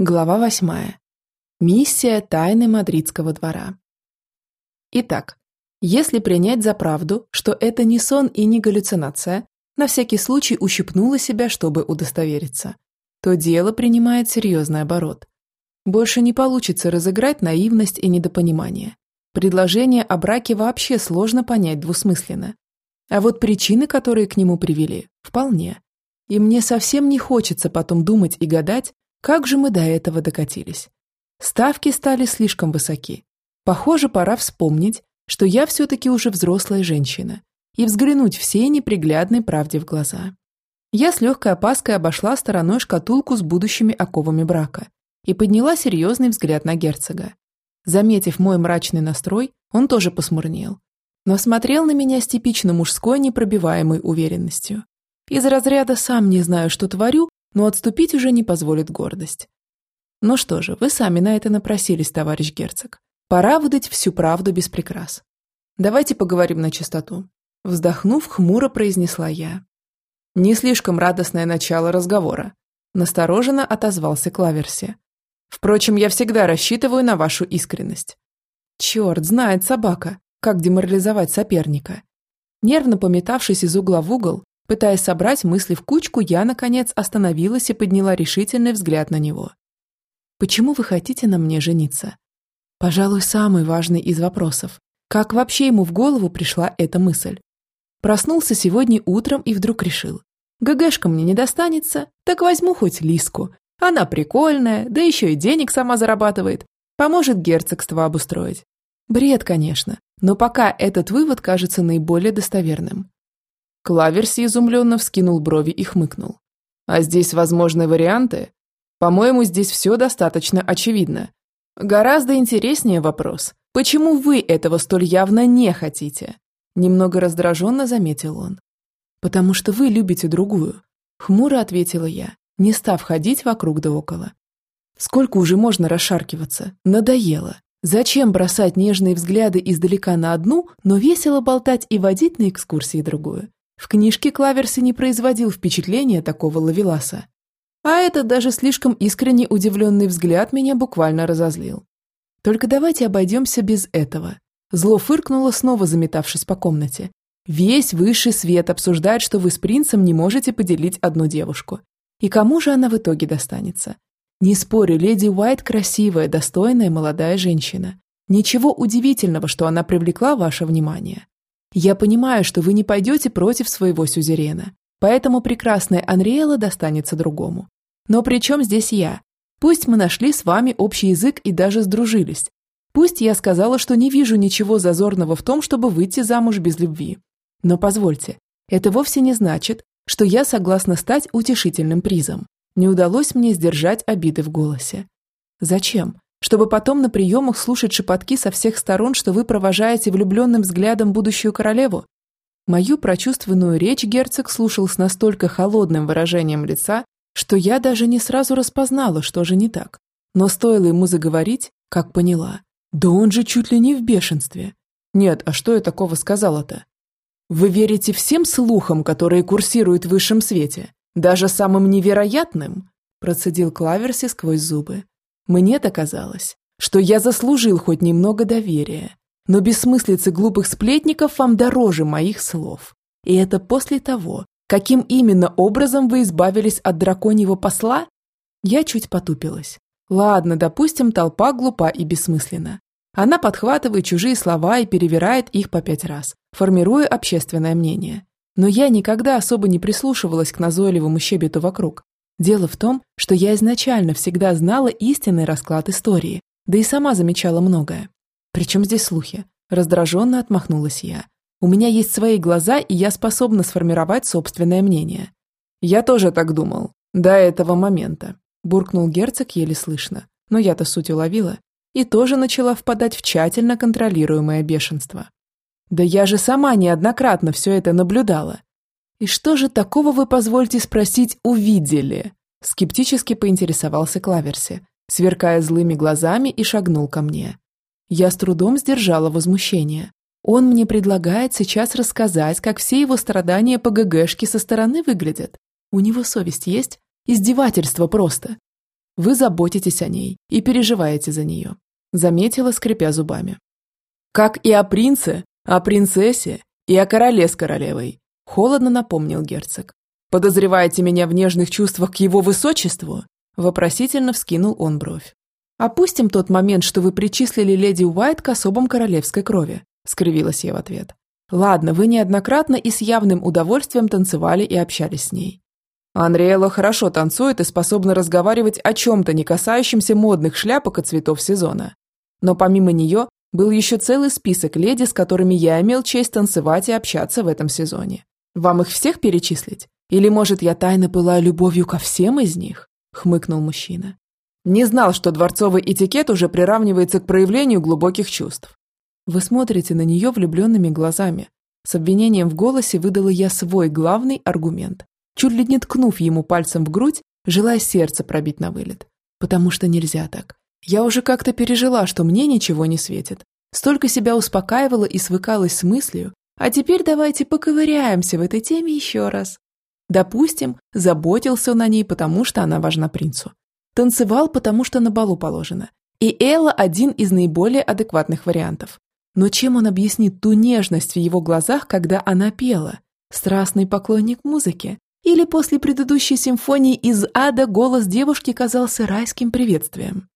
Глава восьмая. Миссия тайны мадридского двора. Итак, если принять за правду, что это не сон и не галлюцинация, на всякий случай ущипнула себя, чтобы удостовериться, то дело принимает серьезный оборот. Больше не получится разыграть наивность и недопонимание. Предложение о браке вообще сложно понять двусмысленно. А вот причины, которые к нему привели, вполне. И мне совсем не хочется потом думать и гадать, как же мы до этого докатились? Ставки стали слишком высоки. Похоже, пора вспомнить, что я все-таки уже взрослая женщина, и взглянуть всей неприглядной правде в глаза. Я с легкой опаской обошла стороной шкатулку с будущими оковами брака и подняла серьезный взгляд на герцога. Заметив мой мрачный настрой, он тоже посмурнел, но смотрел на меня с типично мужской непробиваемой уверенностью. Из разряда «сам не знаю, что творю, но отступить уже не позволит гордость. Ну что же, вы сами на это напросились, товарищ герцог. Пора выдать всю правду без прикрас. Давайте поговорим на чистоту. Вздохнув, хмуро произнесла я. Не слишком радостное начало разговора. Настороженно отозвался Клаверси. Впрочем, я всегда рассчитываю на вашу искренность. Черт, знает собака, как деморализовать соперника. Нервно пометавшись из угла в угол, Пытаясь собрать мысли в кучку, я, наконец, остановилась и подняла решительный взгляд на него. «Почему вы хотите на мне жениться?» Пожалуй, самый важный из вопросов. Как вообще ему в голову пришла эта мысль? Проснулся сегодня утром и вдруг решил. ГГшка мне не достанется, так возьму хоть Лиску. Она прикольная, да еще и денег сама зарабатывает. Поможет герцогство обустроить. Бред, конечно, но пока этот вывод кажется наиболее достоверным. Клаверси изумленно вскинул брови и хмыкнул. «А здесь возможны варианты? По-моему, здесь все достаточно очевидно. Гораздо интереснее вопрос, почему вы этого столь явно не хотите?» Немного раздраженно заметил он. «Потому что вы любите другую», — хмуро ответила я, не став ходить вокруг да около. «Сколько уже можно расшаркиваться? Надоело. Зачем бросать нежные взгляды издалека на одну, но весело болтать и водить на экскурсии другую? В книжке Клаверси не производил впечатления такого лавеласа. А этот даже слишком искренне удивленный взгляд меня буквально разозлил. Только давайте обойдемся без этого. Зло фыркнуло, снова заметавшись по комнате. Весь высший свет обсуждает, что вы с принцем не можете поделить одну девушку. И кому же она в итоге достанется? Не спорю, леди Уайт красивая, достойная молодая женщина. Ничего удивительного, что она привлекла ваше внимание. Я понимаю, что вы не пойдете против своего сюзерена, поэтому прекрасная Анриэла достанется другому. Но при чем здесь я? Пусть мы нашли с вами общий язык и даже сдружились. Пусть я сказала, что не вижу ничего зазорного в том, чтобы выйти замуж без любви. Но позвольте, это вовсе не значит, что я согласна стать утешительным призом. Не удалось мне сдержать обиды в голосе. Зачем? Чтобы потом на приемах слушать шепотки со всех сторон, что вы провожаете влюбленным взглядом будущую королеву? Мою прочувственную речь герцог слушал с настолько холодным выражением лица, что я даже не сразу распознала, что же не так. Но стоило ему заговорить, как поняла. Да он же чуть ли не в бешенстве. Нет, а что я такого сказала-то? Вы верите всем слухам, которые курсируют в высшем свете? Даже самым невероятным? Процедил Клаверси сквозь зубы. Мне-то казалось, что я заслужил хоть немного доверия, но бессмыслицы глупых сплетников вам дороже моих слов. И это после того, каким именно образом вы избавились от драконьего посла? Я чуть потупилась. Ладно, допустим, толпа глупа и бессмысленна. Она подхватывает чужие слова и перевирает их по пять раз, формируя общественное мнение. Но я никогда особо не прислушивалась к назойливому щебету вокруг, Дело в том, что я изначально всегда знала истинный расклад истории, да и сама замечала многое. Причем здесь слухи? Раздраженно отмахнулась я. У меня есть свои глаза, и я способна сформировать собственное мнение. Я тоже так думал. До этого момента. Буркнул герцог еле слышно. Но я-то суть уловила. И тоже начала впадать в тщательно контролируемое бешенство. Да я же сама неоднократно все это наблюдала. «И что же такого вы, позвольте спросить, увидели?» Скептически поинтересовался Клаверси, сверкая злыми глазами и шагнул ко мне. Я с трудом сдержала возмущение. Он мне предлагает сейчас рассказать, как все его страдания по ГГшке со стороны выглядят. У него совесть есть? Издевательство просто. Вы заботитесь о ней и переживаете за нее», – заметила, скрипя зубами. «Как и о принце, о принцессе и о короле с королевой», – холодно напомнил герцог. «Подозреваете меня в нежных чувствах к его высочеству?» – вопросительно вскинул он бровь. «Опустим тот момент, что вы причислили леди Уайт к особам королевской крови», – скривилась я в ответ. «Ладно, вы неоднократно и с явным удовольствием танцевали и общались с ней. Анриэла хорошо танцует и способна разговаривать о чем-то, не касающемся модных шляпок и цветов сезона. Но помимо нее был еще целый список леди, с которыми я имел честь танцевать и общаться в этом сезоне. Вам их всех перечислить? Или, может, я тайно пылаю любовью ко всем из них?» – хмыкнул мужчина. Не знал, что дворцовый этикет уже приравнивается к проявлению глубоких чувств. Вы смотрите на нее влюбленными глазами. С обвинением в голосе выдала я свой главный аргумент чуть ли не ткнув ему пальцем в грудь, желая сердце пробить на вылет. Потому что нельзя так. Я уже как-то пережила, что мне ничего не светит. Столько себя успокаивала и свыкалась с мыслью, а теперь давайте поковыряемся в этой теме еще раз. Допустим, заботился он о ней, потому что она важна принцу. Танцевал, потому что на балу положено. И Элла один из наиболее адекватных вариантов. Но чем он объяснит ту нежность в его глазах, когда она пела? Страстный поклонник музыки? Или после предыдущей симфонии из ада голос девушки казался райским приветствием?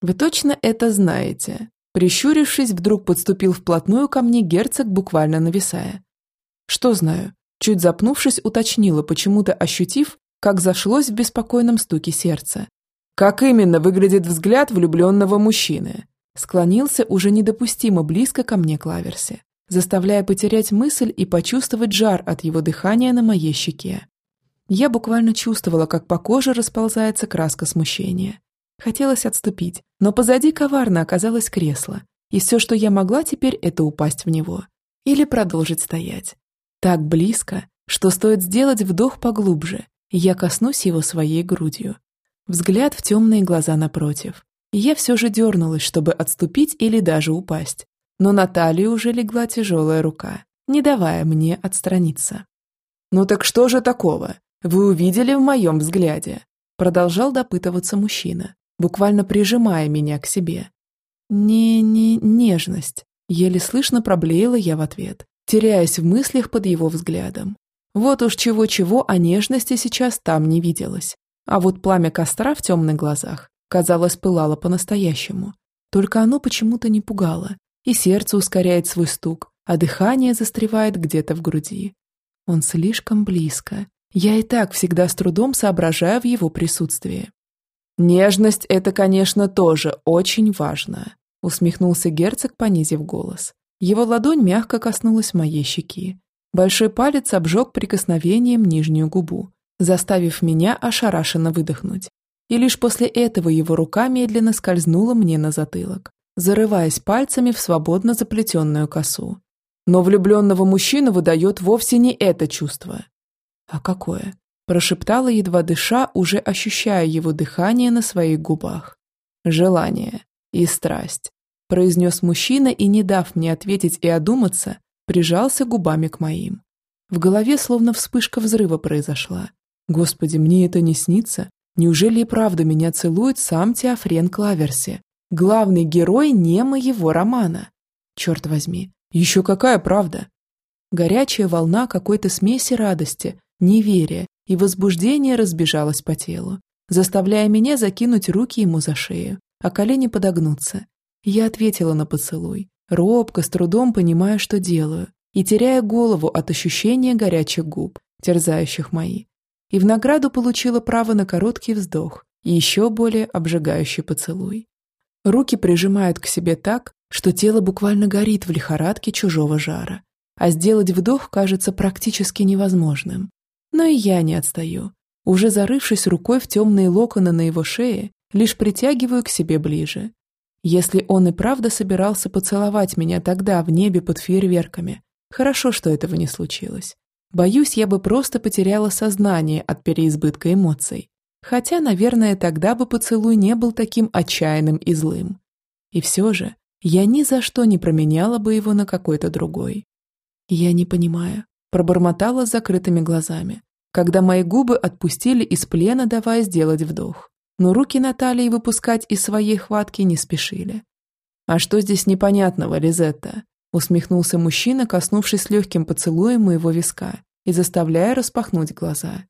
Вы точно это знаете. Прищурившись, вдруг подступил вплотную ко мне герцог, буквально нависая. Что знаю? Чуть запнувшись, уточнила, почему-то ощутив, как зашлось в беспокойном стуке сердца. Как именно выглядит взгляд влюбленного мужчины? Склонился уже недопустимо близко ко мне Клаверси, заставляя потерять мысль и почувствовать жар от его дыхания на моей щеке. Я буквально чувствовала, как по коже расползается краска смущения. Хотелось отступить, но позади коварно оказалось кресло, и все, что я могла теперь, это упасть в него. Или продолжить стоять. Так близко, что стоит сделать вдох поглубже, и я коснусь его своей грудью. Взгляд в темные глаза напротив. Я все же дернулась, чтобы отступить или даже упасть. Но на талию уже легла тяжелая рука, не давая мне отстраниться. «Ну так что же такого?» вы увидели в моем взгляде?» Продолжал допытываться мужчина, буквально прижимая меня к себе. «Не-не, нежность», еле слышно проблеяла я в ответ, теряясь в мыслях под его взглядом. Вот уж чего-чего, а нежности сейчас там не виделось. А вот пламя костра в темных глазах, казалось, пылало по-настоящему. Только оно почему-то не пугало, и сердце ускоряет свой стук, а дыхание застревает где-то в груди. Он слишком близко, я и так всегда с трудом соображаю в его присутствии. «Нежность – это, конечно, тоже очень важно», – усмехнулся герцог, понизив голос. Его ладонь мягко коснулась моей щеки. Большой палец обжег прикосновением нижнюю губу, заставив меня ошарашенно выдохнуть. И лишь после этого его рука медленно скользнула мне на затылок, зарываясь пальцами в свободно заплетенную косу. Но влюбленного мужчину выдает вовсе не это чувство. «А какое?» – прошептала, едва дыша, уже ощущая его дыхание на своих губах. «Желание и страсть», – произнес мужчина и, не дав мне ответить и одуматься, прижался губами к моим. В голове словно вспышка взрыва произошла. Господи, мне это не снится? Неужели и правда меня целует сам Теофрен Клаверси, главный герой не моего романа? Черт возьми, еще какая правда? Горячая волна какой-то смеси радости неверие и возбуждение разбежалось по телу, заставляя меня закинуть руки ему за шею, а колени подогнуться. Я ответила на поцелуй, робко, с трудом понимая, что делаю, и теряя голову от ощущения горячих губ, терзающих мои. И в награду получила право на короткий вздох и еще более обжигающий поцелуй. Руки прижимают к себе так, что тело буквально горит в лихорадке чужого жара, а сделать вдох кажется практически невозможным. Но и я не отстаю. Уже зарывшись рукой в темные локоны на его шее, лишь притягиваю к себе ближе. Если он и правда собирался поцеловать меня тогда в небе под фейерверками, хорошо, что этого не случилось. Боюсь, я бы просто потеряла сознание от переизбытка эмоций. Хотя, наверное, тогда бы поцелуй не был таким отчаянным и злым. И все же, я ни за что не променяла бы его на какой-то другой. Я не понимаю, Пробормотала с закрытыми глазами, когда мои губы отпустили из плена, давая сделать вдох. но руки Натальи выпускать из своей хватки не спешили. «А что здесь непонятного, Лизетта?» усмехнулся мужчина, коснувшись легким поцелуем моего виска и заставляя распахнуть глаза.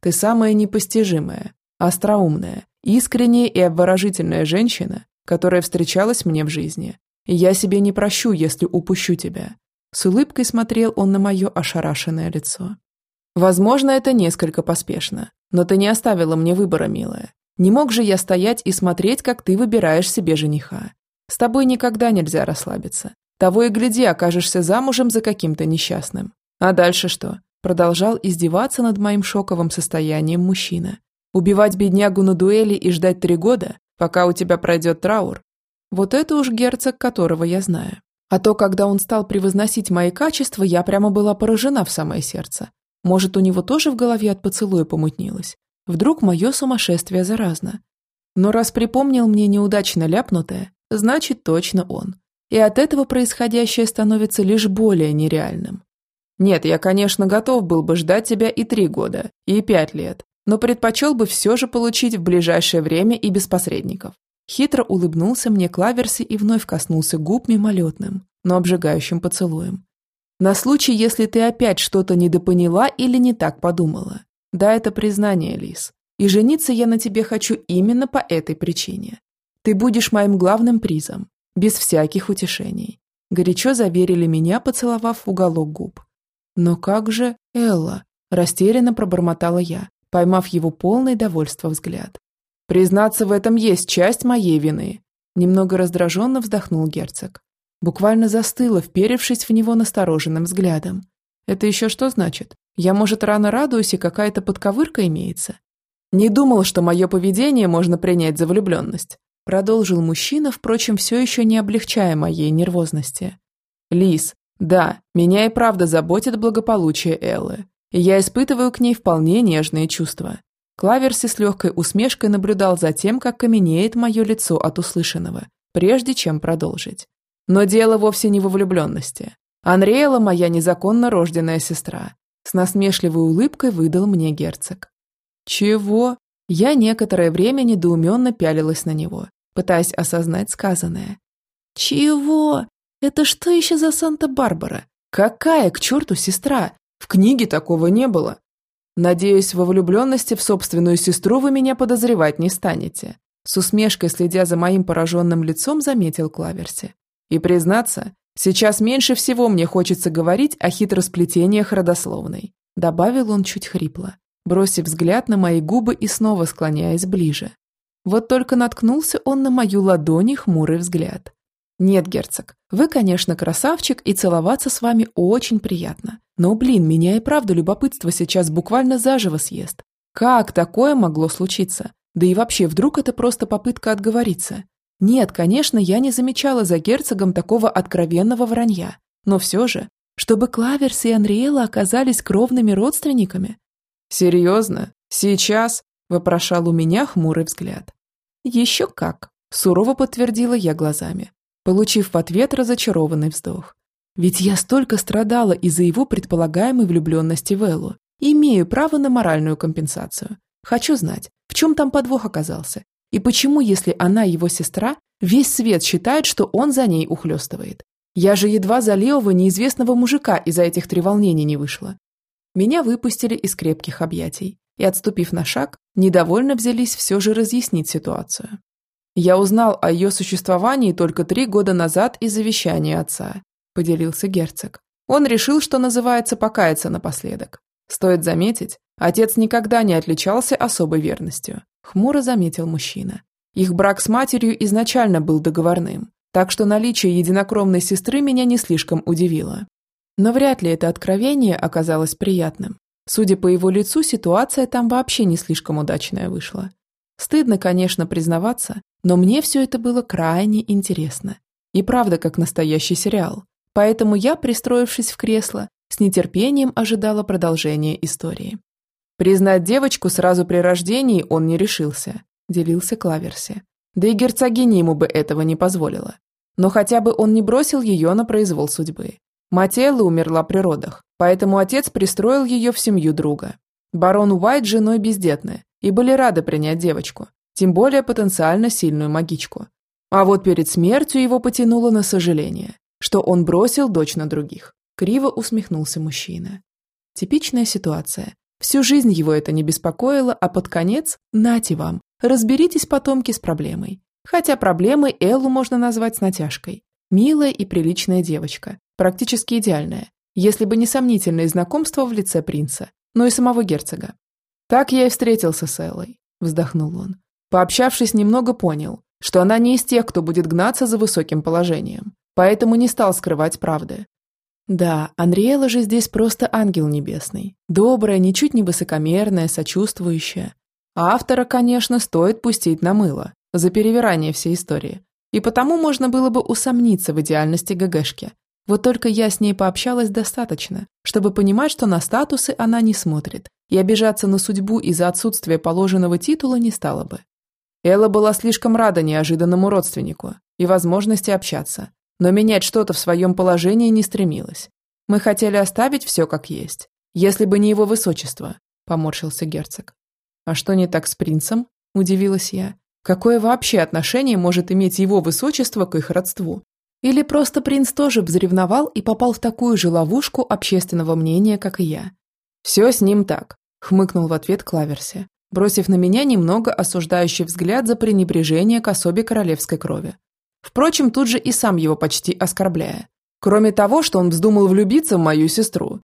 «Ты самая непостижимая, остроумная, искренняя и обворожительная женщина, которая встречалась мне в жизни. И я себе не прощу, если упущу тебя». С улыбкой смотрел он на мое ошарашенное лицо. «Возможно, это несколько поспешно, но ты не оставила мне выбора, милая. Не мог же я стоять и смотреть, как ты выбираешь себе жениха. С тобой никогда нельзя расслабиться. Того и гляди, окажешься замужем за каким-то несчастным. А дальше что? Продолжал издеваться над моим шоковым состоянием мужчина. Убивать беднягу на дуэли и ждать три года, пока у тебя пройдет траур? Вот это уж герцог, которого я знаю. А то, когда он стал превозносить мои качества, я прямо была поражена в самое сердце. Может, у него тоже в голове от поцелуя помутнилось? Вдруг мое сумасшествие заразно. Но раз припомнил мне неудачно ляпнутое, значит точно он. И от этого происходящее становится лишь более нереальным. Нет, я, конечно, готов был бы ждать тебя и три года, и пять лет, но предпочел бы все же получить в ближайшее время и без посредников. Хитро улыбнулся мне Клаверси и вновь коснулся губ мимолетным, но обжигающим поцелуем. На случай, если ты опять что-то недопоняла или не так подумала. Да, это признание, Лис. И жениться я на тебе хочу именно по этой причине. Ты будешь моим главным призом, без всяких утешений. Горячо заверили меня, поцеловав уголок губ. Но как же Элла? Растерянно пробормотала я, поймав его полное довольство взгляд. Признаться, в этом есть часть моей вины. Немного раздраженно вздохнул герцог. Буквально застыла, вперевшись в него настороженным взглядом. Это еще что значит? Я, может, рано радуюсь, и какая-то подковырка имеется. Не думал, что мое поведение можно принять за влюбленность. Продолжил мужчина, впрочем, все еще не облегчая моей нервозности. Лис, да, меня и правда заботит благополучие Эллы. И я испытываю к ней вполне нежные чувства. Клаверси с легкой усмешкой наблюдал за тем, как каменеет мое лицо от услышанного, прежде чем продолжить. Но дело вовсе не во влюбленности. Анриэла моя незаконно рожденная сестра, с насмешливой улыбкой выдал мне герцог. «Чего?» Я некоторое время недоуменно пялилась на него, пытаясь осознать сказанное. «Чего? Это что еще за Санта-Барбара? Какая, к черту, сестра? В книге такого не было. Надеюсь, во влюбленности в собственную сестру вы меня подозревать не станете». С усмешкой, следя за моим пораженным лицом, заметил Клаверси. «И признаться, Сейчас меньше всего мне хочется говорить о хитросплетениях родословной», добавил он чуть хрипло, бросив взгляд на мои губы и снова склоняясь ближе. Вот только наткнулся он на мою ладони хмурый взгляд. «Нет, герцог, вы, конечно, красавчик, и целоваться с вами очень приятно. Но, блин, меня и правда любопытство сейчас буквально заживо съест. Как такое могло случиться? Да и вообще, вдруг это просто попытка отговориться? Нет, конечно, я не замечала за герцогом такого откровенного вранья. Но все же, чтобы Клаверс и Анриэла оказались кровными родственниками. «Серьезно? Сейчас?» – вопрошал у меня хмурый взгляд. «Еще как!» – сурово подтвердила я глазами, получив в ответ разочарованный вздох. Ведь я столько страдала из-за его предполагаемой влюбленности в Эллу. Имею право на моральную компенсацию. Хочу знать, в чем там подвох оказался, и почему, если она его сестра, весь свет считает, что он за ней ухлёстывает? Я же едва за левого неизвестного мужика из-за этих треволнений не вышла. Меня выпустили из крепких объятий и, отступив на шаг, недовольно взялись все же разъяснить ситуацию. Я узнал о ее существовании только три года назад из завещания отца, поделился герцог. Он решил, что называется, покаяться напоследок. Стоит заметить, отец никогда не отличался особой верностью. Хмуро заметил мужчина. Их брак с матерью изначально был договорным, так что наличие единокровной сестры меня не слишком удивило. Но вряд ли это откровение оказалось приятным. Судя по его лицу, ситуация там вообще не слишком удачная вышла. Стыдно, конечно, признаваться, но мне все это было крайне интересно. И правда, как настоящий сериал. Поэтому я, пристроившись в кресло, с нетерпением ожидала продолжения истории. Признать девочку сразу при рождении он не решился, делился Клаверси. Да и герцогиня ему бы этого не позволила. Но хотя бы он не бросил ее на произвол судьбы. Мать Эллы умерла при родах, поэтому отец пристроил ее в семью друга. Барон Уайт с женой бездетны и были рады принять девочку. тем более потенциально сильную магичку. А вот перед смертью его потянуло на сожаление, что он бросил дочь на других. Криво усмехнулся мужчина. Типичная ситуация. Всю жизнь его это не беспокоило, а под конец – нате вам, разберитесь, потомки, с проблемой. Хотя проблемой Эллу можно назвать с натяжкой. Милая и приличная девочка, практически идеальная, если бы не сомнительные знакомства в лице принца, но и самого герцога. Так я и встретился с Эллой, вздохнул он. Пообщавшись, немного понял, что она не из тех, кто будет гнаться за высоким положением, поэтому не стал скрывать правды. Да, Анриэла же здесь просто ангел небесный, добрая, ничуть не высокомерная, сочувствующая. Автора, конечно, стоит пустить на мыло за перевирание всей истории. И потому можно было бы усомниться в идеальности ГГшки. Вот только я с ней пообщалась достаточно, чтобы понимать, что на статусы она не смотрит, и обижаться на судьбу из-за отсутствия положенного титула не стала бы. Элла была слишком рада неожиданному родственнику и возможности общаться, но менять что-то в своем положении не стремилась. Мы хотели оставить все как есть, если бы не его высочество, поморщился герцог. А что не так с принцем? Удивилась я. Какое вообще отношение может иметь его высочество к их родству? Или просто принц тоже взревновал и попал в такую же ловушку общественного мнения, как и я? Все с ним так, хмыкнул в ответ Клаверси, бросив на меня немного осуждающий взгляд за пренебрежение к особе королевской крови. Впрочем, тут же и сам его почти оскорбляя. Кроме того, что он вздумал влюбиться в мою сестру.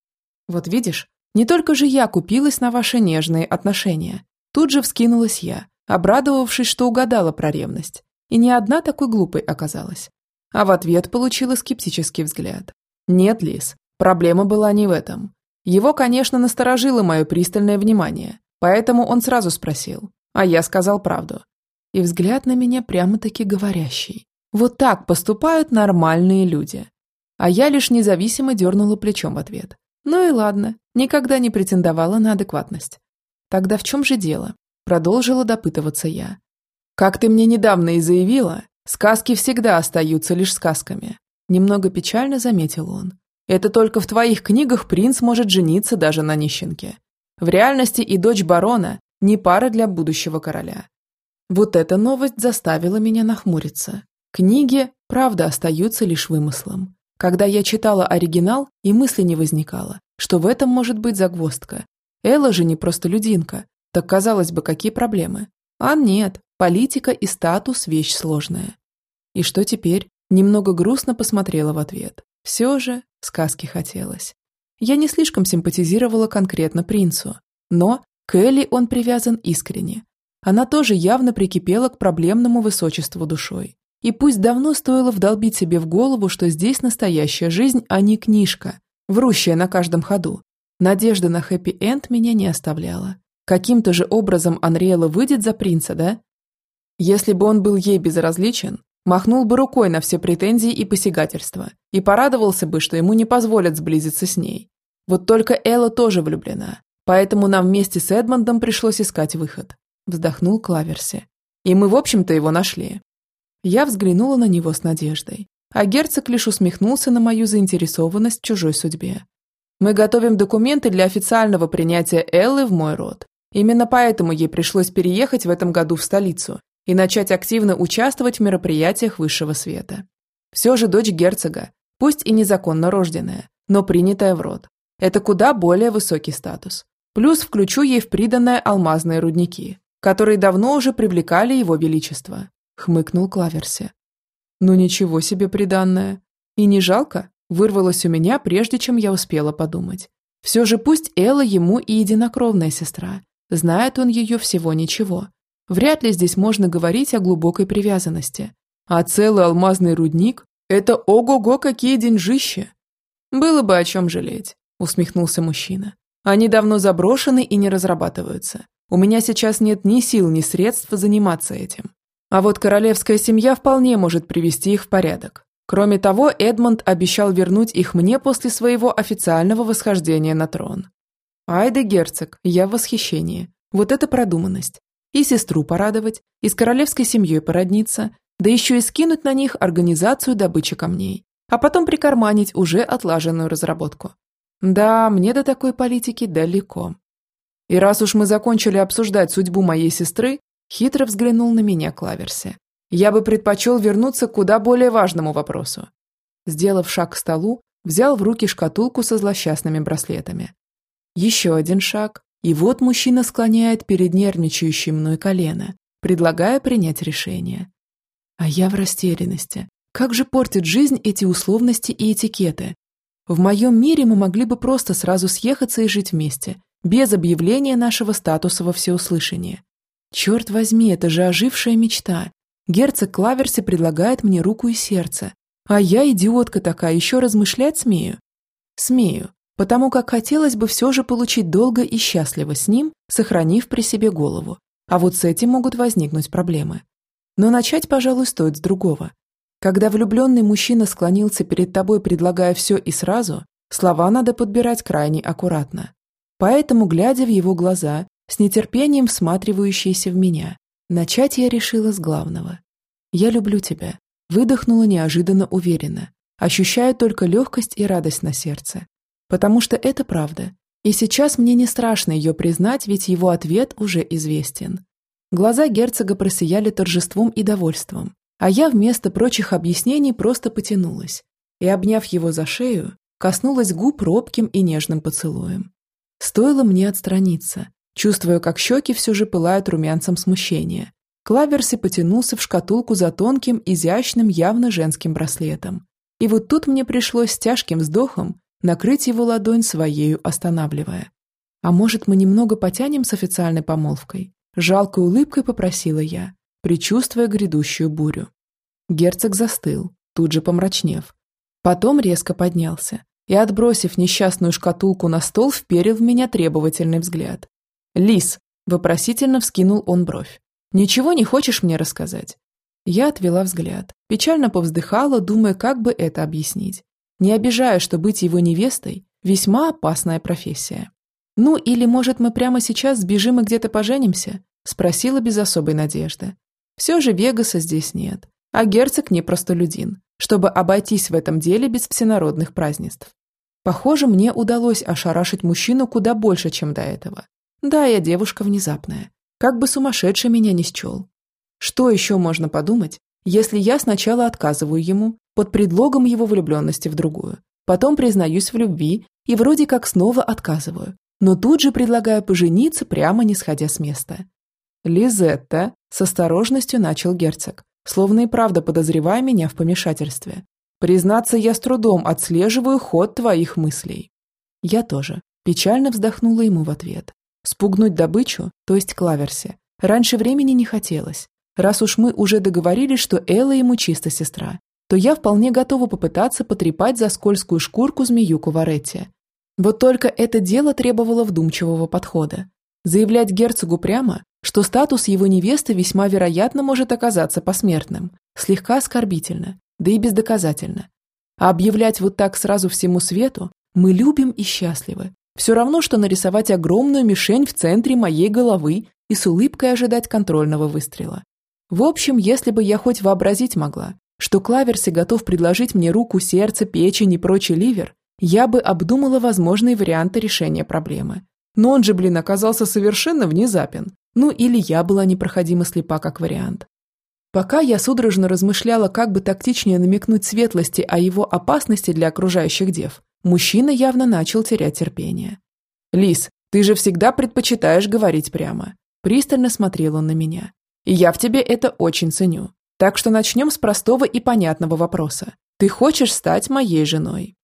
Вот видишь, не только же я купилась на ваши нежные отношения. Тут же вскинулась я, обрадовавшись, что угадала про ревность. И ни одна такой глупой оказалась. А в ответ получила скептический взгляд. Нет, Лис, проблема была не в этом. Его, конечно, насторожило мое пристальное внимание, поэтому он сразу спросил, а я сказал правду. И взгляд на меня прямо-таки говорящий. Вот так поступают нормальные люди. А я лишь независимо дернула плечом в ответ. Ну и ладно, никогда не претендовала на адекватность. Тогда в чем же дело? Продолжила допытываться я. Как ты мне недавно и заявила, сказки всегда остаются лишь сказками. Немного печально заметил он. Это только в твоих книгах принц может жениться даже на нищенке. В реальности и дочь барона не пара для будущего короля. Вот эта новость заставила меня нахмуриться. Книги, правда, остаются лишь вымыслом. Когда я читала оригинал, и мысли не возникало, что в этом может быть загвоздка. Элла же не просто людинка. Так, казалось бы, какие проблемы? А нет, политика и статус – вещь сложная. И что теперь? Немного грустно посмотрела в ответ. Все же сказки хотелось. Я не слишком симпатизировала конкретно принцу, но к Элли он привязан искренне. Она тоже явно прикипела к проблемному высочеству душой. И пусть давно стоило вдолбить себе в голову, что здесь настоящая жизнь, а не книжка, врущая на каждом ходу. Надежда на хэппи-энд меня не оставляла. Каким-то же образом Анриэла выйдет за принца, да? Если бы он был ей безразличен, махнул бы рукой на все претензии и посягательства и порадовался бы, что ему не позволят сблизиться с ней. Вот только Элла тоже влюблена, поэтому нам вместе с Эдмондом пришлось искать выход. Вздохнул Клаверси. И мы, в общем-то, его нашли. Я взглянула на него с надеждой, а герцог лишь усмехнулся на мою заинтересованность в чужой судьбе. Мы готовим документы для официального принятия Эллы в мой род. Именно поэтому ей пришлось переехать в этом году в столицу и начать активно участвовать в мероприятиях высшего света. Все же дочь герцога, пусть и незаконно рожденная, но принятая в род. Это куда более высокий статус. Плюс включу ей в приданное алмазные рудники, которые давно уже привлекали его величество хмыкнул Клаверси. Ну ничего себе приданное. И не жалко? Вырвалось у меня, прежде чем я успела подумать. Все же пусть Элла ему и единокровная сестра. Знает он ее всего ничего. Вряд ли здесь можно говорить о глубокой привязанности. А целый алмазный рудник – это ого-го какие деньжища. Было бы о чем жалеть, усмехнулся мужчина. Они давно заброшены и не разрабатываются. У меня сейчас нет ни сил, ни средств заниматься этим. А вот королевская семья вполне может привести их в порядок. Кроме того, Эдмонд обещал вернуть их мне после своего официального восхождения на трон. Айда герцог, я в восхищении. Вот это продуманность. И сестру порадовать, и с королевской семьей породниться, да еще и скинуть на них организацию добычи камней, а потом прикарманить уже отлаженную разработку. Да, мне до такой политики далеко. И раз уж мы закончили обсуждать судьбу моей сестры, Хитро взглянул на меня Клаверси. Я бы предпочел вернуться к куда более важному вопросу. Сделав шаг к столу, взял в руки шкатулку со злосчастными браслетами. Еще один шаг, и вот мужчина склоняет перед нервничающим мной колено, предлагая принять решение. А я в растерянности. Как же портит жизнь эти условности и этикеты? В моем мире мы могли бы просто сразу съехаться и жить вместе, без объявления нашего статуса во всеуслышание. Черт возьми, это же ожившая мечта. Герцог Клаверси предлагает мне руку и сердце. А я, идиотка такая, еще размышлять смею? Смею, потому как хотелось бы все же получить долго и счастливо с ним, сохранив при себе голову. А вот с этим могут возникнуть проблемы. Но начать, пожалуй, стоит с другого. Когда влюбленный мужчина склонился перед тобой, предлагая все и сразу, слова надо подбирать крайне аккуратно. Поэтому, глядя в его глаза, с нетерпением всматривающиеся в меня, начать я решила с главного. «Я люблю тебя», выдохнула неожиданно уверенно, ощущая только легкость и радость на сердце. Потому что это правда. И сейчас мне не страшно ее признать, ведь его ответ уже известен. Глаза герцога просияли торжеством и довольством, а я вместо прочих объяснений просто потянулась и, обняв его за шею, коснулась губ робким и нежным поцелуем. Стоило мне отстраниться, чувствуя, как щеки все же пылают румянцем смущения. Клаверси потянулся в шкатулку за тонким, изящным, явно женским браслетом. И вот тут мне пришлось с тяжким вздохом накрыть его ладонь своею, останавливая. «А может, мы немного потянем с официальной помолвкой?» Жалкой улыбкой попросила я, предчувствуя грядущую бурю. Герцог застыл, тут же помрачнев. Потом резко поднялся и, отбросив несчастную шкатулку на стол, вперил в меня требовательный взгляд. «Лис!» – вопросительно вскинул он бровь. «Ничего не хочешь мне рассказать?» Я отвела взгляд, печально повздыхала, думая, как бы это объяснить. Не обижая, что быть его невестой – весьма опасная профессия. «Ну, или, может, мы прямо сейчас сбежим и где-то поженимся?» – спросила без особой надежды. Все же Вегаса здесь нет, а герцог не простолюдин, чтобы обойтись в этом деле без всенародных празднеств. Похоже, мне удалось ошарашить мужчину куда больше, чем до этого. Да, я девушка внезапная. Как бы сумасшедший меня не счел. Что еще можно подумать, если я сначала отказываю ему под предлогом его влюбленности в другую, потом признаюсь в любви и вроде как снова отказываю, но тут же предлагаю пожениться, прямо не сходя с места. «Лизетта», – с осторожностью начал герцог, словно и правда подозревая меня в помешательстве. «Признаться, я с трудом отслеживаю ход твоих мыслей». Я тоже. Печально вздохнула ему в ответ. Спугнуть добычу, то есть Клаверси, раньше времени не хотелось. Раз уж мы уже договорились, что Элла ему чисто сестра, то я вполне готова попытаться потрепать за скользкую шкурку змеюку Варетти. Вот только это дело требовало вдумчивого подхода. Заявлять герцогу прямо, что статус его невесты весьма вероятно может оказаться посмертным, слегка оскорбительно, да и бездоказательно. А объявлять вот так сразу всему свету «мы любим и счастливы» все равно, что нарисовать огромную мишень в центре моей головы и с улыбкой ожидать контрольного выстрела. В общем, если бы я хоть вообразить могла, что Клаверси готов предложить мне руку, сердце, печень и прочий ливер, я бы обдумала возможные варианты решения проблемы. Но он же, блин, оказался совершенно внезапен. Ну или я была непроходимо слепа как вариант. Пока я судорожно размышляла, как бы тактичнее намекнуть светлости о его опасности для окружающих дев, мужчина явно начал терять терпение. «Лис, ты же всегда предпочитаешь говорить прямо». Пристально смотрел он на меня. «И я в тебе это очень ценю. Так что начнем с простого и понятного вопроса. Ты хочешь стать моей женой?»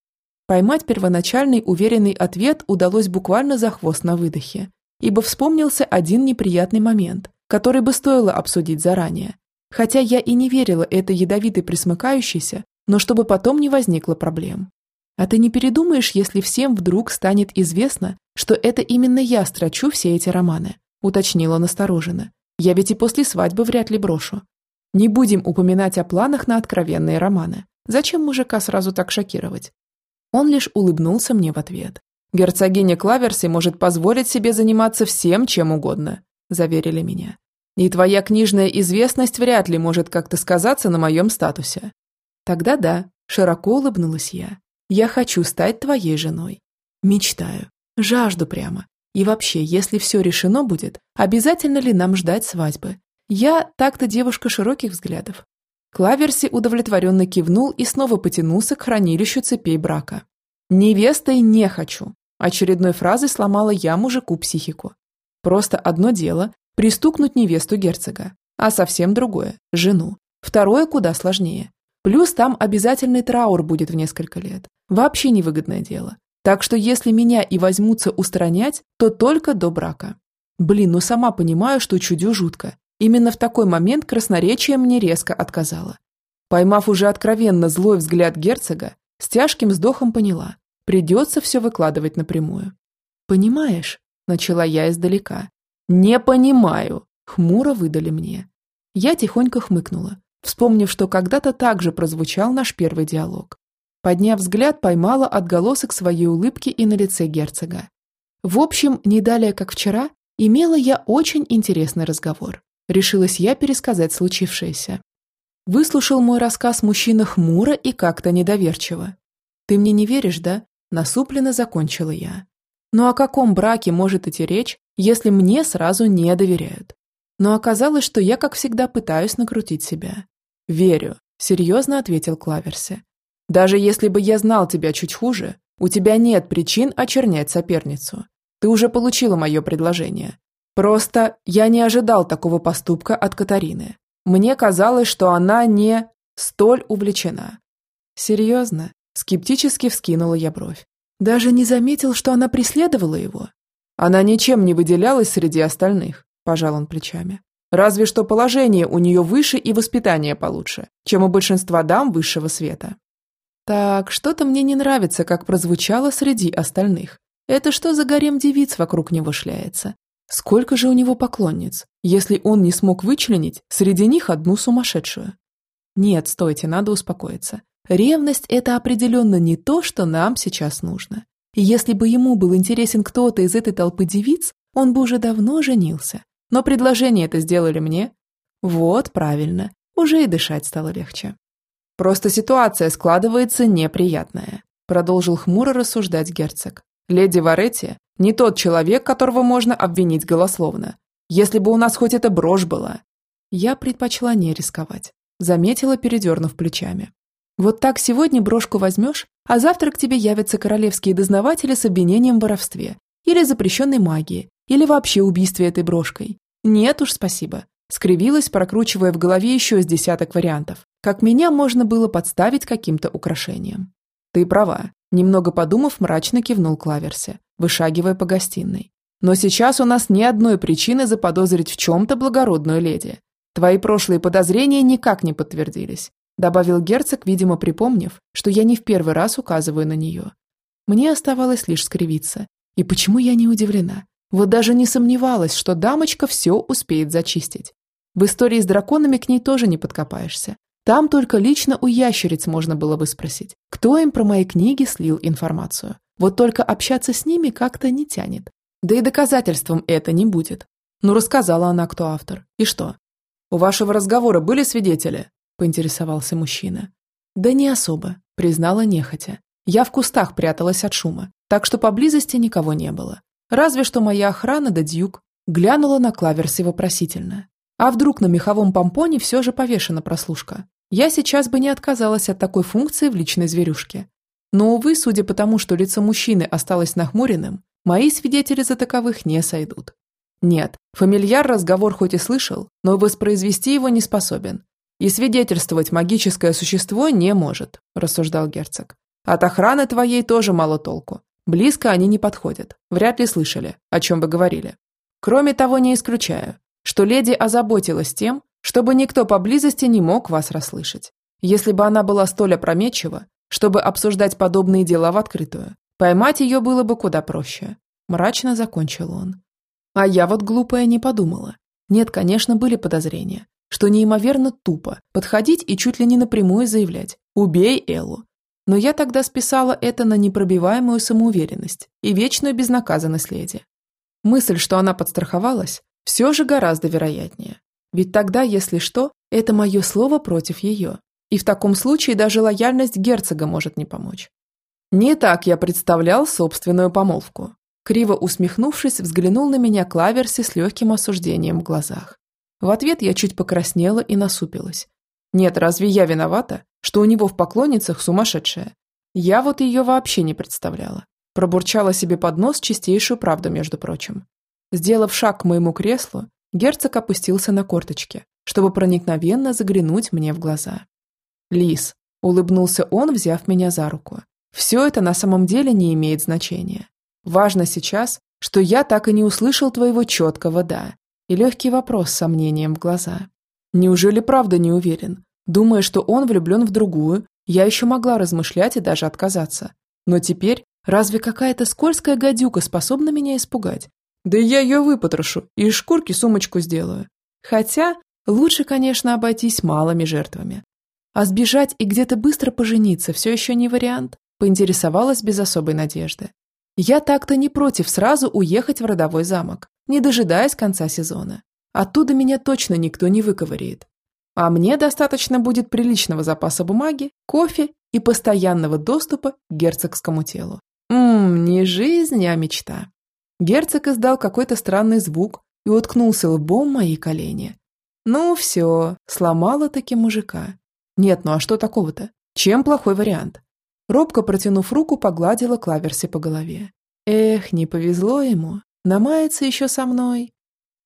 Поймать первоначальный уверенный ответ удалось буквально за хвост на выдохе, ибо вспомнился один неприятный момент, который бы стоило обсудить заранее. Хотя я и не верила этой ядовитой присмыкающейся, но чтобы потом не возникло проблем. А ты не передумаешь, если всем вдруг станет известно, что это именно я строчу все эти романы? Уточнила настороженно. Я ведь и после свадьбы вряд ли брошу. Не будем упоминать о планах на откровенные романы. Зачем мужика сразу так шокировать? Он лишь улыбнулся мне в ответ. «Герцогиня Клаверси может позволить себе заниматься всем, чем угодно», – заверили меня. «И твоя книжная известность вряд ли может как-то сказаться на моем статусе». «Тогда да», – широко улыбнулась я. «Я хочу стать твоей женой. Мечтаю. Жажду прямо. И вообще, если все решено будет, обязательно ли нам ждать свадьбы? Я так-то девушка широких взглядов. Клаверси удовлетворенно кивнул и снова потянулся к хранилищу цепей брака. «Невестой не хочу», очередной фразой сломала я мужику психику. Просто одно дело – пристукнуть невесту герцога, а совсем другое – жену. Второе куда сложнее. Плюс там обязательный траур будет в несколько лет. Вообще невыгодное дело. Так что если меня и возьмутся устранять, то только до брака. Блин, ну сама понимаю, что чудю жутко. Именно в такой момент красноречие мне резко отказало. Поймав уже откровенно злой взгляд герцога, с тяжким вздохом поняла. Придется все выкладывать напрямую. «Понимаешь?» – начала я издалека. «Не понимаю!» – хмуро выдали мне. Я тихонько хмыкнула, вспомнив, что когда-то также прозвучал наш первый диалог. Подняв взгляд, поймала отголосок своей улыбки и на лице герцога. В общем, не далее как вчера, имела я очень интересный разговор. Решилась я пересказать случившееся. Выслушал мой рассказ мужчина хмуро и как-то недоверчиво. «Ты мне не веришь, да?» Насупленно закончила я. «Ну о каком браке может идти речь, если мне сразу не доверяют?» Но оказалось, что я, как всегда, пытаюсь накрутить себя. «Верю», – серьезно ответил Клаверси. Даже если бы я знал тебя чуть хуже, у тебя нет причин очернять соперницу. Ты уже получила мое предложение. Просто я не ожидал такого поступка от Катарины. Мне казалось, что она не столь увлечена. Серьезно? Скептически вскинула я бровь. Даже не заметил, что она преследовала его. Она ничем не выделялась среди остальных, пожал он плечами. Разве что положение у нее выше и воспитание получше, чем у большинства дам высшего света. Так, что-то мне не нравится, как прозвучало среди остальных. Это что за гарем девиц вокруг него шляется? Сколько же у него поклонниц, если он не смог вычленить среди них одну сумасшедшую? Нет, стойте, надо успокоиться. Ревность – это определенно не то, что нам сейчас нужно. И если бы ему был интересен кто-то из этой толпы девиц, он бы уже давно женился. Но предложение это сделали мне. Вот, правильно, уже и дышать стало легче. Просто ситуация складывается неприятная», продолжил хмуро рассуждать герцог. «Леди Варетти не тот человек, которого можно обвинить голословно. Если бы у нас хоть эта брошь была». Я предпочла не рисковать, заметила, передернув плечами. «Вот так сегодня брошку возьмешь, а завтра к тебе явятся королевские дознаватели с обвинением в воровстве или запрещенной магии, или вообще убийстве этой брошкой. Нет уж, спасибо. Скривилась, прокручивая в голове еще с десяток вариантов, как меня можно было подставить каким-то украшением. Ты права. Немного подумав, мрачно кивнул Клаверсе, вышагивая по гостиной. Но сейчас у нас ни одной причины заподозрить в чем-то благородную леди. Твои прошлые подозрения никак не подтвердились, добавил герцог, видимо, припомнив, что я не в первый раз указываю на нее. Мне оставалось лишь скривиться. И почему я не удивлена? Вот даже не сомневалась, что дамочка все успеет зачистить. В истории с драконами к ней тоже не подкопаешься. Там только лично у ящериц можно было бы спросить, кто им про мои книги слил информацию. Вот только общаться с ними как-то не тянет. Да и доказательством это не будет. Ну, рассказала она, кто автор. И что? У вашего разговора были свидетели? Поинтересовался мужчина. Да не особо, признала нехотя. Я в кустах пряталась от шума, так что поблизости никого не было. Разве что моя охрана да дьюк глянула на Клаверси вопросительно. А вдруг на меховом помпоне все же повешена прослушка? Я сейчас бы не отказалась от такой функции в личной зверюшке. Но, увы, судя по тому, что лицо мужчины осталось нахмуренным, мои свидетели за таковых не сойдут. Нет, фамильяр разговор хоть и слышал, но воспроизвести его не способен. И свидетельствовать магическое существо не может, рассуждал герцог. От охраны твоей тоже мало толку. Близко они не подходят. Вряд ли слышали, о чем вы говорили. Кроме того, не исключаю, что леди озаботилась тем, чтобы никто поблизости не мог вас расслышать. Если бы она была столь опрометчива, чтобы обсуждать подобные дела в открытую, поймать ее было бы куда проще. Мрачно закончил он. А я вот глупая не подумала. Нет, конечно, были подозрения, что неимоверно тупо подходить и чуть ли не напрямую заявлять «убей Эллу», но я тогда списала это на непробиваемую самоуверенность и вечную безнаказанность леди. Мысль, что она подстраховалась, все же гораздо вероятнее. Ведь тогда, если что, это мое слово против ее. И в таком случае даже лояльность герцога может не помочь. Не так я представлял собственную помолвку. Криво усмехнувшись, взглянул на меня Клаверси с легким осуждением в глазах. В ответ я чуть покраснела и насупилась. Нет, разве я виновата, что у него в поклонницах сумасшедшая? Я вот ее вообще не представляла. Пробурчала себе под нос чистейшую правду, между прочим. Сделав шаг к моему креслу, герцог опустился на корточки, чтобы проникновенно заглянуть мне в глаза. «Лис», – улыбнулся он, взяв меня за руку. «Все это на самом деле не имеет значения. Важно сейчас, что я так и не услышал твоего четкого «да» и легкий вопрос с сомнением в глаза. Неужели правда не уверен? Думая, что он влюблен в другую, я еще могла размышлять и даже отказаться. Но теперь разве какая-то скользкая гадюка способна меня испугать? Да я ее выпотрошу и из шкурки сумочку сделаю. Хотя лучше, конечно, обойтись малыми жертвами. А сбежать и где-то быстро пожениться все еще не вариант, поинтересовалась без особой надежды. Я так-то не против сразу уехать в родовой замок, не дожидаясь конца сезона. Оттуда меня точно никто не выковыряет. А мне достаточно будет приличного запаса бумаги, кофе и постоянного доступа к герцогскому телу. Ммм, не жизнь, а мечта. Герцог издал какой-то странный звук и уткнулся лбом в мои колени. Ну все, сломала таки мужика. Нет, ну а что такого-то? Чем плохой вариант? Робко протянув руку, погладила клаверси по голове. Эх, не повезло ему. Намается еще со мной.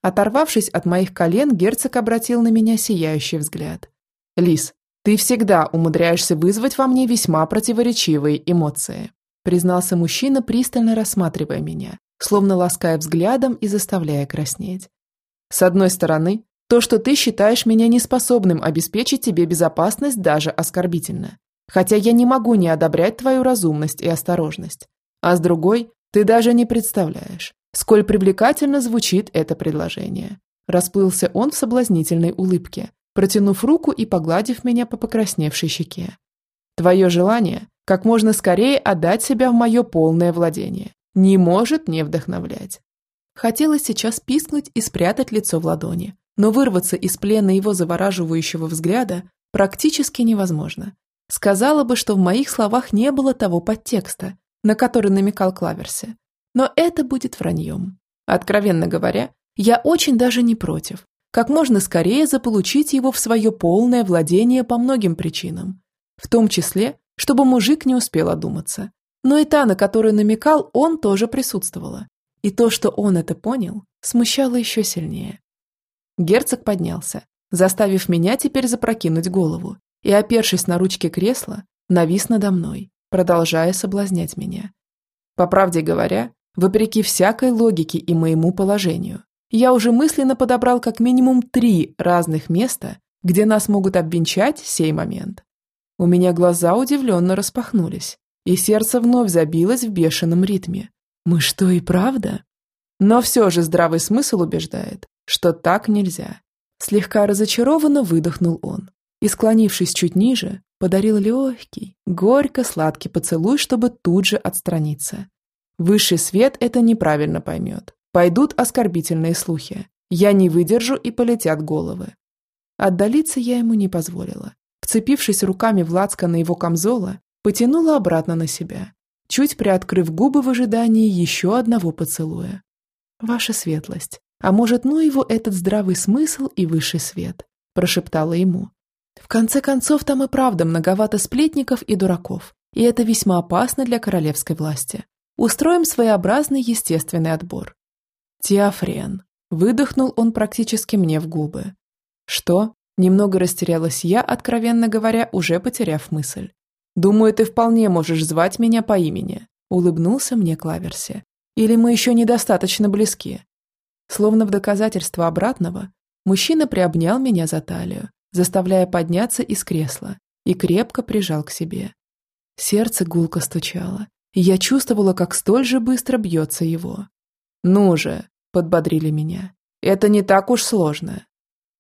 Оторвавшись от моих колен, герцог обратил на меня сияющий взгляд. «Лис, ты всегда умудряешься вызвать во мне весьма противоречивые эмоции», признался мужчина, пристально рассматривая меня, словно лаская взглядом и заставляя краснеть. «С одной стороны, то, что ты считаешь меня неспособным обеспечить тебе безопасность, даже оскорбительно. Хотя я не могу не одобрять твою разумность и осторожность. А с другой, ты даже не представляешь, Сколь привлекательно звучит это предложение. Расплылся он в соблазнительной улыбке, протянув руку и погладив меня по покрасневшей щеке. Твое желание – как можно скорее отдать себя в мое полное владение. Не может не вдохновлять. Хотелось сейчас пискнуть и спрятать лицо в ладони, но вырваться из плена его завораживающего взгляда практически невозможно. Сказала бы, что в моих словах не было того подтекста, на который намекал Клаверси, но это будет враньем. Откровенно говоря, я очень даже не против. Как можно скорее заполучить его в свое полное владение по многим причинам. В том числе, чтобы мужик не успел одуматься. Но и та, на которую намекал, он тоже присутствовала. И то, что он это понял, смущало еще сильнее. Герцог поднялся, заставив меня теперь запрокинуть голову, и, опершись на ручки кресла, навис надо мной, продолжая соблазнять меня. По правде говоря, Вопреки всякой логике и моему положению, я уже мысленно подобрал как минимум три разных места, где нас могут обвенчать сей момент. У меня глаза удивленно распахнулись, и сердце вновь забилось в бешеном ритме. Мы что и правда? Но все же здравый смысл убеждает, что так нельзя. Слегка разочарованно выдохнул он и, склонившись чуть ниже, подарил легкий, горько-сладкий поцелуй, чтобы тут же отстраниться. Высший свет это неправильно поймет. Пойдут оскорбительные слухи. Я не выдержу и полетят головы. Отдалиться я ему не позволила. Вцепившись руками в лацко на его камзола, потянула обратно на себя, чуть приоткрыв губы в ожидании еще одного поцелуя. «Ваша светлость, а может, ну его этот здравый смысл и высший свет?» – прошептала ему. «В конце концов, там и правда многовато сплетников и дураков, и это весьма опасно для королевской власти. Устроим своеобразный естественный отбор. Теофрен. Выдохнул он практически мне в губы. Что? Немного растерялась я, откровенно говоря, уже потеряв мысль. «Думаю, ты вполне можешь звать меня по имени», – улыбнулся мне Клаверси. «Или мы еще недостаточно близки?» Словно в доказательство обратного, мужчина приобнял меня за талию, заставляя подняться из кресла, и крепко прижал к себе. Сердце гулко стучало, я чувствовала, как столь же быстро бьется его. «Ну же!» – подбодрили меня. «Это не так уж сложно!»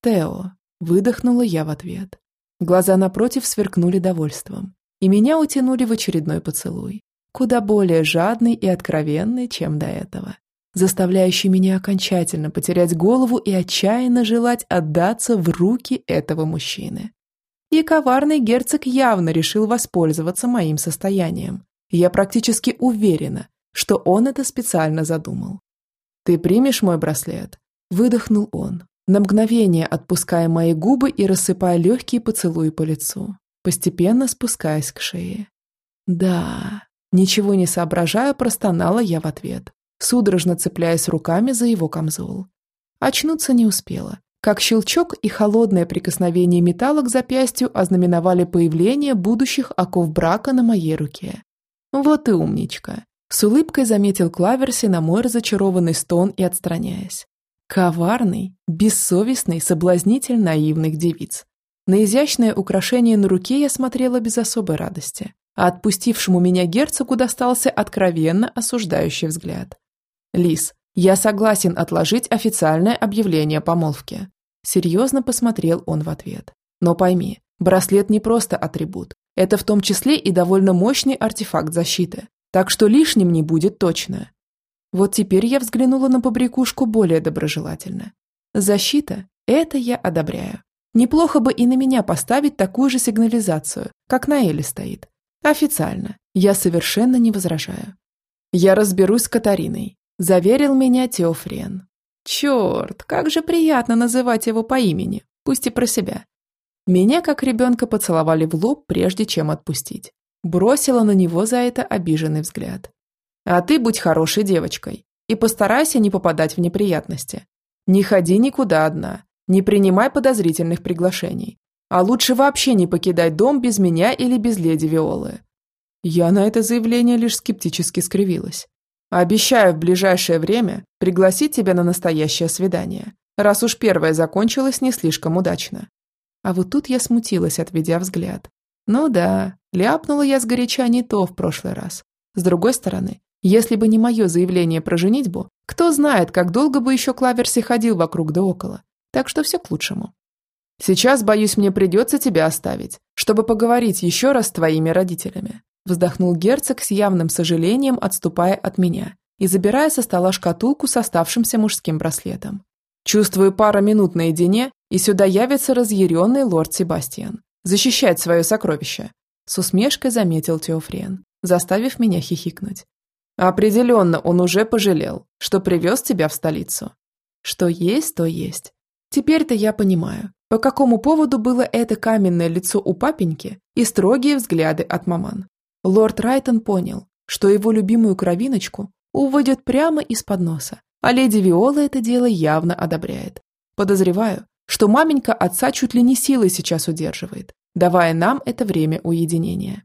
«Тео!» – выдохнула я в ответ. Глаза напротив сверкнули довольством, и меня утянули в очередной поцелуй, куда более жадный и откровенный, чем до этого, заставляющий меня окончательно потерять голову и отчаянно желать отдаться в руки этого мужчины. И коварный герцог явно решил воспользоваться моим состоянием, я практически уверена, что он это специально задумал. «Ты примешь мой браслет?» Выдохнул он, на мгновение отпуская мои губы и рассыпая легкие поцелуи по лицу, постепенно спускаясь к шее. «Да...» Ничего не соображая, простонала я в ответ, судорожно цепляясь руками за его камзол. Очнуться не успела, как щелчок и холодное прикосновение металла к запястью ознаменовали появление будущих оков брака на моей руке. Вот и умничка. С улыбкой заметил Клаверси на мой разочарованный стон и отстраняясь. Коварный, бессовестный соблазнитель наивных девиц. На изящное украшение на руке я смотрела без особой радости, а отпустившему меня герцогу достался откровенно осуждающий взгляд. «Лис, я согласен отложить официальное объявление помолвки», серьезно посмотрел он в ответ. «Но пойми, браслет не просто атрибут, это в том числе и довольно мощный артефакт защиты, так что лишним не будет точно. Вот теперь я взглянула на побрякушку более доброжелательно. Защита – это я одобряю. Неплохо бы и на меня поставить такую же сигнализацию, как на Эле стоит. Официально. Я совершенно не возражаю. Я разберусь с Катариной, заверил меня Теофрен. Черт, как же приятно называть его по имени, пусть и про себя. Меня, как ребенка, поцеловали в лоб, прежде чем отпустить. Бросила на него за это обиженный взгляд. А ты будь хорошей девочкой и постарайся не попадать в неприятности. Не ходи никуда одна, не принимай подозрительных приглашений. А лучше вообще не покидать дом без меня или без леди Виолы. Я на это заявление лишь скептически скривилась. Обещаю в ближайшее время пригласить тебя на настоящее свидание, раз уж первое закончилось не слишком удачно. А вот тут я смутилась, отведя взгляд. Ну да, ляпнула я сгоряча не то в прошлый раз. С другой стороны, если бы не мое заявление про женитьбу, кто знает, как долго бы еще Клаверси ходил вокруг да около. Так что все к лучшему. Сейчас, боюсь, мне придется тебя оставить, чтобы поговорить еще раз с твоими родителями. Вздохнул герцог с явным сожалением, отступая от меня и забирая со стола шкатулку с оставшимся мужским браслетом. Чувствую пара минут наедине, и сюда явится разъяренный лорд Себастьян. Защищать свое сокровище. С усмешкой заметил Теофрен, заставив меня хихикнуть. Определенно он уже пожалел, что привез тебя в столицу. Что есть, то есть. Теперь-то я понимаю, по какому поводу было это каменное лицо у папеньки и строгие взгляды от маман. Лорд Райтон понял, что его любимую кровиночку уводят прямо из-под носа, а леди Виола это дело явно одобряет. Подозреваю, что маменька отца чуть ли не силой сейчас удерживает, давая нам это время уединения.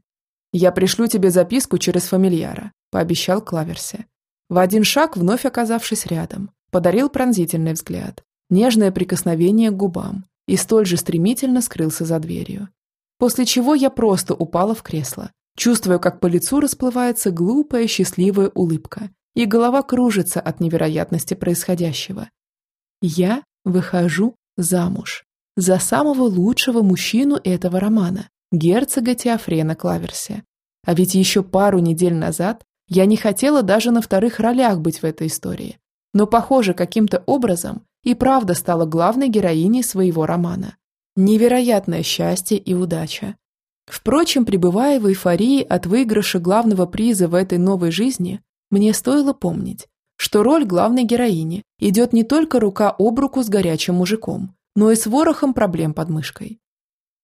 «Я пришлю тебе записку через фамильяра», – пообещал Клаверси. В один шаг, вновь оказавшись рядом, подарил пронзительный взгляд, нежное прикосновение к губам и столь же стремительно скрылся за дверью. После чего я просто упала в кресло, чувствуя, как по лицу расплывается глупая счастливая улыбка, и голова кружится от невероятности происходящего. Я выхожу замуж за самого лучшего мужчину этого романа, герцога Теофрена Клаверси. А ведь еще пару недель назад я не хотела даже на вторых ролях быть в этой истории. Но, похоже, каким-то образом и правда стала главной героиней своего романа. Невероятное счастье и удача. Впрочем, пребывая в эйфории от выигрыша главного приза в этой новой жизни, мне стоило помнить, что роль главной героини идет не только рука об руку с горячим мужиком, но и с ворохом проблем под мышкой.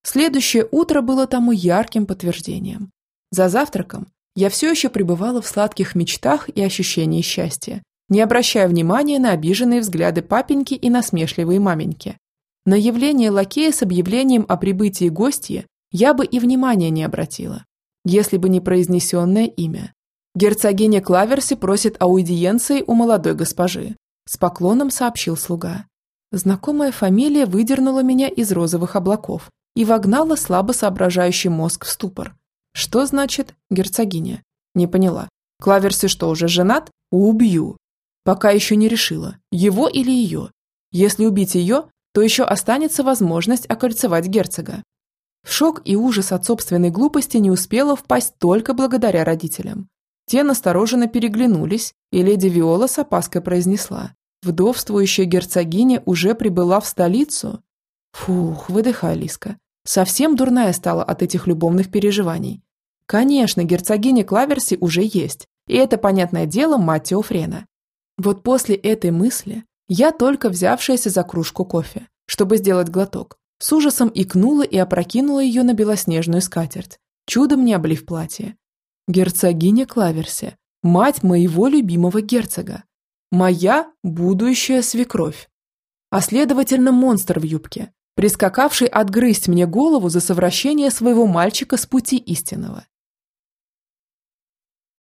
Следующее утро было тому ярким подтверждением. За завтраком я все еще пребывала в сладких мечтах и ощущении счастья, не обращая внимания на обиженные взгляды папеньки и насмешливые маменьки. На явление лакея с объявлением о прибытии гостья я бы и внимания не обратила, если бы не произнесенное имя. Герцогиня Клаверси просит аудиенции у молодой госпожи. С поклоном сообщил слуга. Знакомая фамилия выдернула меня из розовых облаков и вогнала слабо соображающий мозг в ступор. Что значит герцогиня? Не поняла. Клаверси что, уже женат? Убью. Пока еще не решила, его или ее. Если убить ее, то еще останется возможность окольцевать герцога. В шок и ужас от собственной глупости не успела впасть только благодаря родителям. Те настороженно переглянулись, и леди Виола с опаской произнесла. Вдовствующая герцогиня уже прибыла в столицу? Фух, выдыхай, Лиска. Совсем дурная стала от этих любовных переживаний. Конечно, герцогиня Клаверси уже есть, и это, понятное дело, мать Теофрена. Вот после этой мысли Я только взявшаяся за кружку кофе, чтобы сделать глоток, с ужасом икнула и опрокинула ее на белоснежную скатерть, чудом не облив платье. Герцогиня Клаверси, мать моего любимого герцога. Моя будущая свекровь. А следовательно, монстр в юбке, прискакавший отгрызть мне голову за совращение своего мальчика с пути истинного.